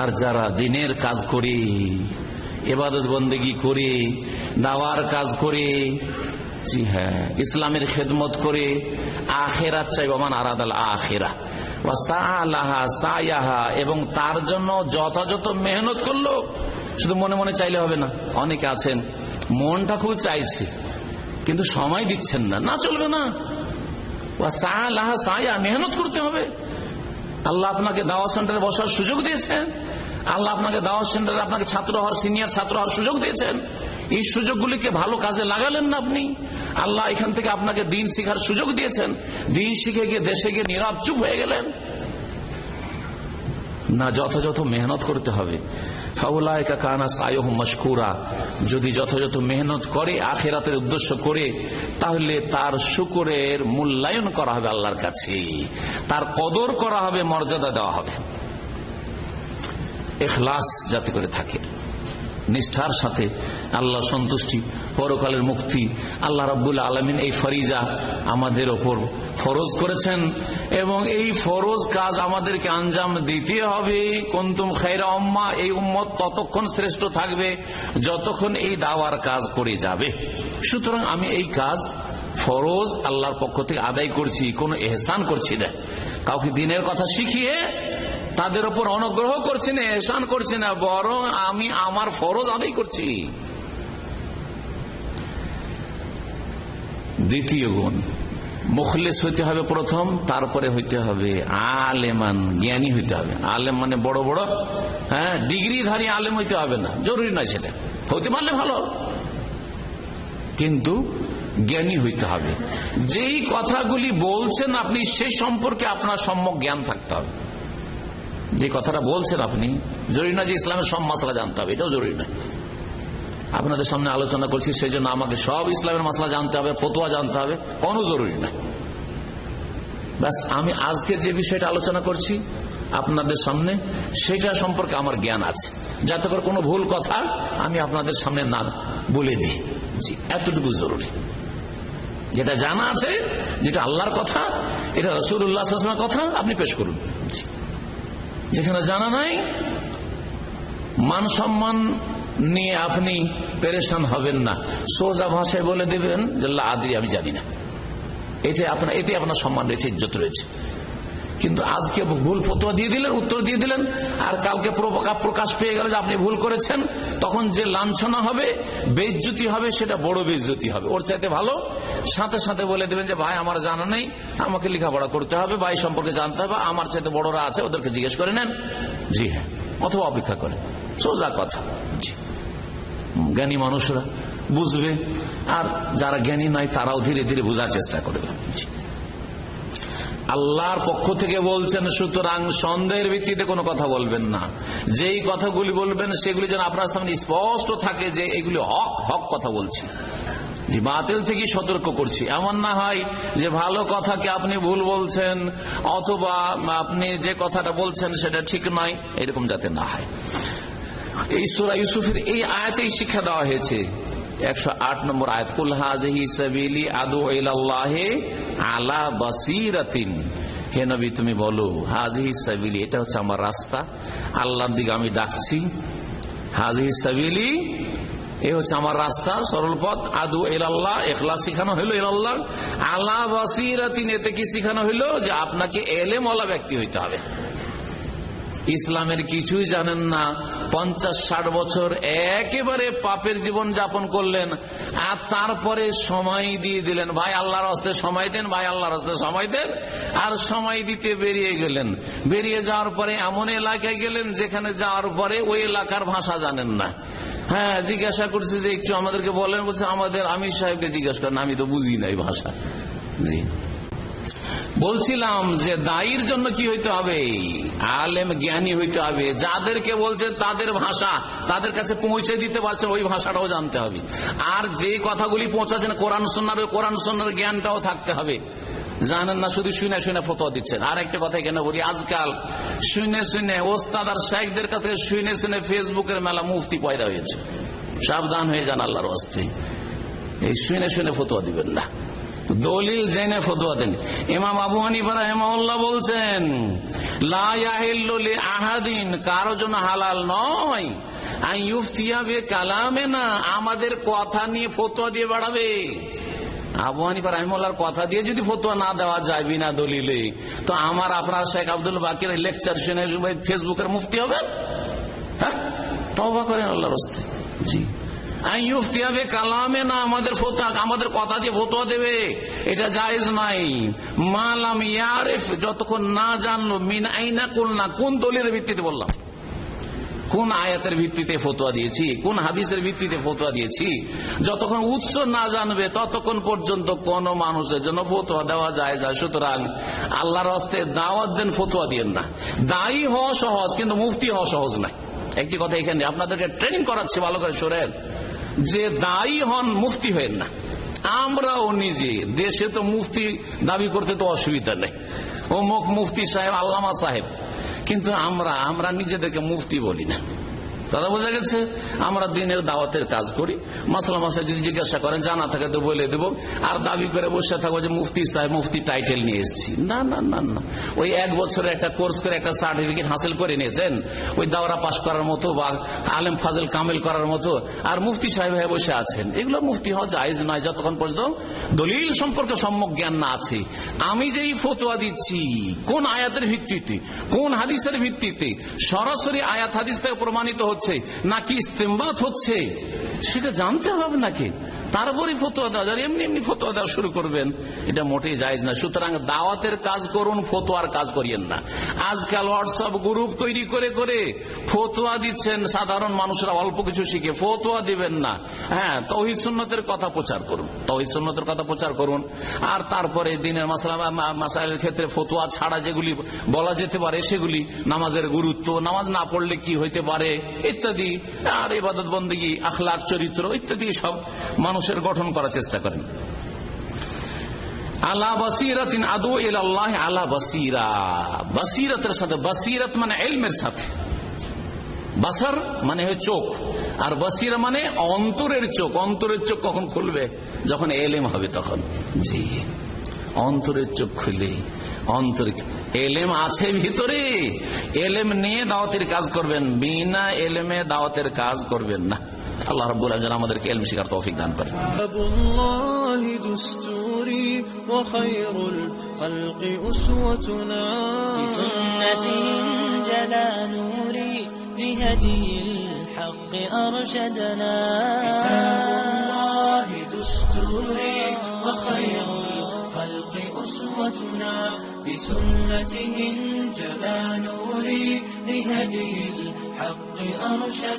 আর যারা দিনের কাজ করে এবাদত বন্দেগি করে, দাওয়ার কাজ করে, জি হ্যাঁ ইসলামের খেদমত করে আখেরাত চাই বামান আরাদাল আখেরা। এবং তার জন্য যথাযথ মেহনত করল, শুধু মনে মনে চাইলে হবে না, অনেকে আছেন, মনটা খুব চাইছে, কিন্তু সময় দিচ্ছেন না না চলবে না। মেহনত করতে হবে। আল্লাহ আপনাকে দাওয়াত সেন্টারে বসার সুযোগ দিয়েছেন। আল্লাহ আপনাকে দাওয়াত সেন্টারে আপনাকে ছাত্র হওয়ার, সিনিয়র ছাত্র হওয়ার সুযোগ দিয়েছেন। এই সুযোগগুলিকে ভালো কাজে লাগালেন না আপনি। আল্লাহ এখান থেকে আপনাকে দিন শিখার সুযোগ দিয়েছেন। দিন শিখে গিয়ে দেশে গিয়ে নিরাপ চুপ হয়ে গেলেন। না যথাযথ মেহনত করতে হবে। যদি যথাযথ মেহনত করে, আখেরাতের উদ্দেশ্য করে, তাহলে তার শুকুরের মূল্যায়ন করা হবে আল্লাহর কাছে। তার কদর করা হবে, মর্যাদা দেওয়া হবে। এখলাস যাতে করে থাকে। নিষ্ঠার সাথে আল্লাহ সন্তুষ্টি, পরকালের মুক্তি, আল্লাহ রাবুল আলমিন এই ফরিজা আমাদের ওপর ফরজ করেছেন এবং এই ফরজ কাজ আমাদেরকে আঞ্জাম দিতে হবে। কন্তুম খাইরা অম্মা এই উম্মত ততক্ষণ শ্রেষ্ঠ থাকবে যতক্ষণ এই দাওয়ার কাজ করে যাবে। সুতরাং আমি এই কাজ ফরজ আল্লাহর পক্ষ থেকে আদায় করছি, কোনো এহসান করছি না। কাউকে দিনের কথা শিখিয়ে তাদের ওপর অনুগ্রহ করছি না, এহসান করছি না, বরং আমি আমার ফরজ আদায় করছি। দ্বিতীয় গুণ, মুখলেস হইতে হবে প্রথম, তারপরে হইতে হবে আলেমান, জ্ঞানী হইতে হবে। আলেম মানে বড় বড় হ্যাঁ ডিগ্রিধারী আলেম হইতে হবে না, জরুরি না সেটা। হইতে পারলে ভালো। কিন্তু জ্ঞানী হইতে হবে। যেই কথাগুলি বলছেন আপনি সেই সম্পর্কে আপনার সম্যক জ্ঞান থাকতে হবে। যে কথাটা বলছেন আপনি, জরুরি না যে ইসলামের সব মশলা জানতে হবে, এটাও জরুরি না আপনাদের সামনে আলোচনা করছি সেই জন্য আমাকে সব ইসলামের মশলা জানতে হবে, ফতুয়া জানতে হবে, কোনো জরুরি না ব্যাস, আমি আজকে যে বিষয়টা আলোচনা করছি আপনাদের সামনে, সেটা সম্পর্কে আমার জ্ঞান আছে। যাতে করে কোনো ভুল কথা আমি আপনাদের সামনে না বলে দিই। জি, এতটুকু জরুরি। যেটা জানা আছে, যেটা আল্লাহর কথা, এটা রসুল্লাহ কথা, আপনি পেশ করুন। জি। যেখানে জানা নাই? মান সম্মান নিয়ে আপনি পেরেশান হবেন না। সোজা ভাষায় বলে দেবেন যে আদি আমি জানি না। এতে আপনার এতে আপনার সম্মান রয়েছে, ইজ্জত রয়েছে। কিন্তু আজকে ভুল ফতোয়া দিয়ে দিলেন, উত্তর দিয়ে দিলেন, আর কালকে প্রকাশ পেয়ে গেল যে আপনি ভুল করেছেন, তখন যে লাঞ্ছনা হবে বেজ্জুতি হবে, সেটা বড় বেজ্জুতি হবে। ওর চাইতে ভালো, সাথে সাথে বলে দেবেন যে, ভাই, আমার জানা নেই, আমাকে লেখাপড়া করতে হবে, ভাই সম্পর্কে জানতে হবে, আমার চাইতে বড়রা আছে, ওদেরকে জিজ্ঞেস করে নেন। জি হ্যাঁ অথবা অপেক্ষা করে সোজা কথা। জি। জ্ঞানী মানুষরা বুঝবে, আর যারা জ্ঞানী নয় তারাও ধীরে ধীরে বোঝার চেষ্টা করবে। আল্লাহর পক্ষ থেকে বলছেন, সুতরাং সন্দেহের ভিত্তিতে কোনো কথা বলবেন না। যেই কথাগুলি বলবেন, সেগুলি যেন আপনার সামনে স্পষ্ট থাকে যে এগুলি হক হক কথা বলছি। বাতিল থেকে সতর্ক করছি। এমন না হয় যে ভালো কথাকে আপনি ভুল বলছেন, অথবা আপনি যে কথাটা বলছেন সেটা ঠিক নয়, এরকম যাতে না হয়। এই সুরা ইউসুফের এই আয়াতেই শিক্ষা দেওয়া হয়েছে একশো আট নম্বর আলা তুমি বলো সাবিলি, এটা হচ্ছে আমার রাস্তা। আল্লাহর দিকে আমি ডাকছি। হাজহি সাবিলি, এ হচ্ছে আমার রাস্তা, সরল পথ। আদু এলাল্লাহ এখলা শিখানো হইল এলাল্লাহ আল্লাহ বাসিরাতিন, এতে কি শিখানো হইল? যে আপনাকে এলেমওয়ালা ব্যক্তি হইতে হবে। ইসলামের কিছুই জানেন না। পঞ্চাশ ষাট বছর একেবারে পাপের জীবন যাপন করলেন, আর তারপরে সময় দিয়ে দিলেন। ভাই, আল্লাহর হস্তে সময় দেন, ভাই, আল্লাহর হস্তে সময় দেন, আর সময় দিতে বেরিয়ে গেলেন। বেরিয়ে যাওয়ার পরে এমন এলাকায় গেলেন যেখানে যাওয়ার পরে ওই এলাকার ভাষা জানেন না। হ্যাঁ জিজ্ঞাসা করছে যে একটু আমাদেরকে বলেন, বলছে, আমাদের আমির সাহেবকে জিজ্ঞাসা করেন। আমি তো বুঝি না এই ভাষা। জি। বলছিলাম যে দায়ীর জন্য কি হইতে হবে? আলেম জ্ঞানী হইতে হবে। যাদেরকে বলছে তাদের ভাষা, তাদের কাছে পৌঁছে দিতে পারছে, ওই ভাষাটাও জানতে হবে। আর যে কথাগুলি পৌঁছাচ্ছেন, কোরআন সন্ন্যার ওই কোরআন সন্ন্যার জ্ঞানটাও থাকতে হবে। জানেন না, শুধু শুনে শুনে ফটো দিচ্ছেন। আর একটা কথা কেন বলি, আজকাল শুনে শুনে ওস্তাদ আর শেখদের কাছে শুনে শুনে ফেসবুকের মেলা মুফতি পয়দা হয়েছে। সাবধান হয়ে যান আল্লাহর অস্তে এই শুনে শুনে ফতোয়া দিবেন না। দলিল জেনে ফতোয়া দেন। এমাম আবু হানিফা রাহেমাউল্লাহ বলছেন আহাদিন কারও জন্য হালাল নয়। আইফতিয়াবে কালামে না আমাদের কথা নিয়ে ফতোয়া দিয়ে বাড়াবে। আবু হানিফা রাহিমুল্লাহর কথা দিয়ে যদি ফতোয়া না দেওয়া যায় বিনা দলিলে, তো আমার আপনার শেখ আব্দুল বাকির লেকচার শুনে ফেসবুকের মুফতি হবে হ্যাঁ? তবা করেন আল্লাহ রস্তে জি। ইউফতিয়াবে কালামে না আমাদের আমাদের কথা দিয়ে ফতোয়া দেবে, এটা জায়েজ নাই। মালাম ইয়ারেফ, যতক্ষণ না জানলো, মিন আইনা কোন না কোন দলিলের ভিত্তিতে বললাম? কোন আয়াতের ভিত্তিতে ফতোয়া দিয়েছি? কোন হাদিসের ভিত্তিতে ফতোয়া দিয়েছি? যতক্ষণ উৎস না জানবে, ততক্ষণ পর্যন্ত কোন মানুষের জন্য ফতোয়া দেওয়া যায় যায় সুতরাং আল্লাহর হস্তে দাওয়াত দেন, ফতোয়া দিয়েন না। দায়ী হওয়া সহজ, কিন্তু মুফতি হওয়া সহজ নয়। একটি কথা এখানে আপনাদেরকে ট্রেনিং করাচ্ছে, ভালো করে শোনেন। যে দায়ী হন মুফতি হয়েন না। আমরাও নিজে। দেশে তো মুফতি দাবি করতে তো অসুবিধা নেই। ও মুখ মুফতি সাহেব, আল্লামা সাহেব। কিন্তু আমরা আমরা নিজেদেরকে মুফতি বলি না। দাদা বোঝা গেছে, আমরা দিনের দাওয়াতের কাজ করি। মাসলা মাসায় যদি জিজ্ঞাসা করেন জানা থাকে তো বলে দেবো। আর দাবি করে বসে থাকব যে মুফতি সাহেব, মুফতি টাইটেল নিয়ে এসেছি। না না না না। ওই এক বছরের একটা কোর্স করে একটা সার্টিফিকেট হাসিল করে নিয়েছেন। ওই দাওরা পাশ করার মতো বা আলেম ফাজল কামেল করার মতো। আর মুফতি সাহেব হয়ে বসে আছেন। এগুলো মুফতি হওয়া জায়জ নয়, যতক্ষণ পর্যন্ত দলিল সম্পর্কে সম্যক জ্ঞান না আছে। আমি যেই ফতোয়া দিচ্ছি, কোন আয়াতের ভিত্তিতে, কোন হাদিসের ভিত্তিতে, সরাসরি আয়াত হাদিস থেকে প্রমাণিত হচ্ছে। নাকি ইস্তেমবাদ হচ্ছে? সেটা জানতে হবে নাকি তারপরে ফতোয়া দেওয়া যায়, এমনি এমনি ফতোয়া দেওয়া শুরু করবেন। এটা মোটেই যায় না। সুতরাং দাওয়াতের কাজ করুন, ফতোয়ার কাজ করিয়েন না। আজকাল হোয়াটসঅ্যাপ গ্রুপ তৈরি করে করে ফতোয়া দিচ্ছেন সাধারণ মানুষরা, অল্প কিছু শিখে ফতোয়া দিবেন না। হ্যাঁ তহিদ সুন্নতের কথা প্রচার করুন। তহিদ সুন্নতের কথা প্রচার করুন। আর তারপরে দিনের মাসালা মাসাইলের ক্ষেত্রে ফতোয়া ছাড়া যেগুলি বলা যেতে পারে, সেগুলি নামাজের গুরুত্ব, নামাজ না পড়লে কি হইতে পারে, ইত্যাদি। আর এবাদত বন্দী আখলাখ, চরিত্র, ইত্যাদি সব মানুষের গঠন করার চেষ্টা করেন। আলা বসিরাতিন আদু আল্লাহ আলা সাথে মানে সাথে। মানে চোখ, আর মানে অন্তরের চোখ। অন্তরের চোখ কখন খুলবে? যখন এলেম হবে তখন। জি। অন্তরের চোখ খুলে অন্তর এলেম আছে ভিতরে। এলেম নিয়ে দাওয়াতের কাজ করবেন, বিনা এলেমে দাওয়াতের কাজ করবেন না। আল্লাহ রব্বুল আলম আমাদেরকে এলম শিকার তৌফিক দান করেন دستوري وخير الخلق أسوتنا بسنته جلا نوري بهدي الحق أرشدنا كتاب الله دستوري وخير الخلق أسوتنا بسنته جلا نوري لهدي الحق أرشد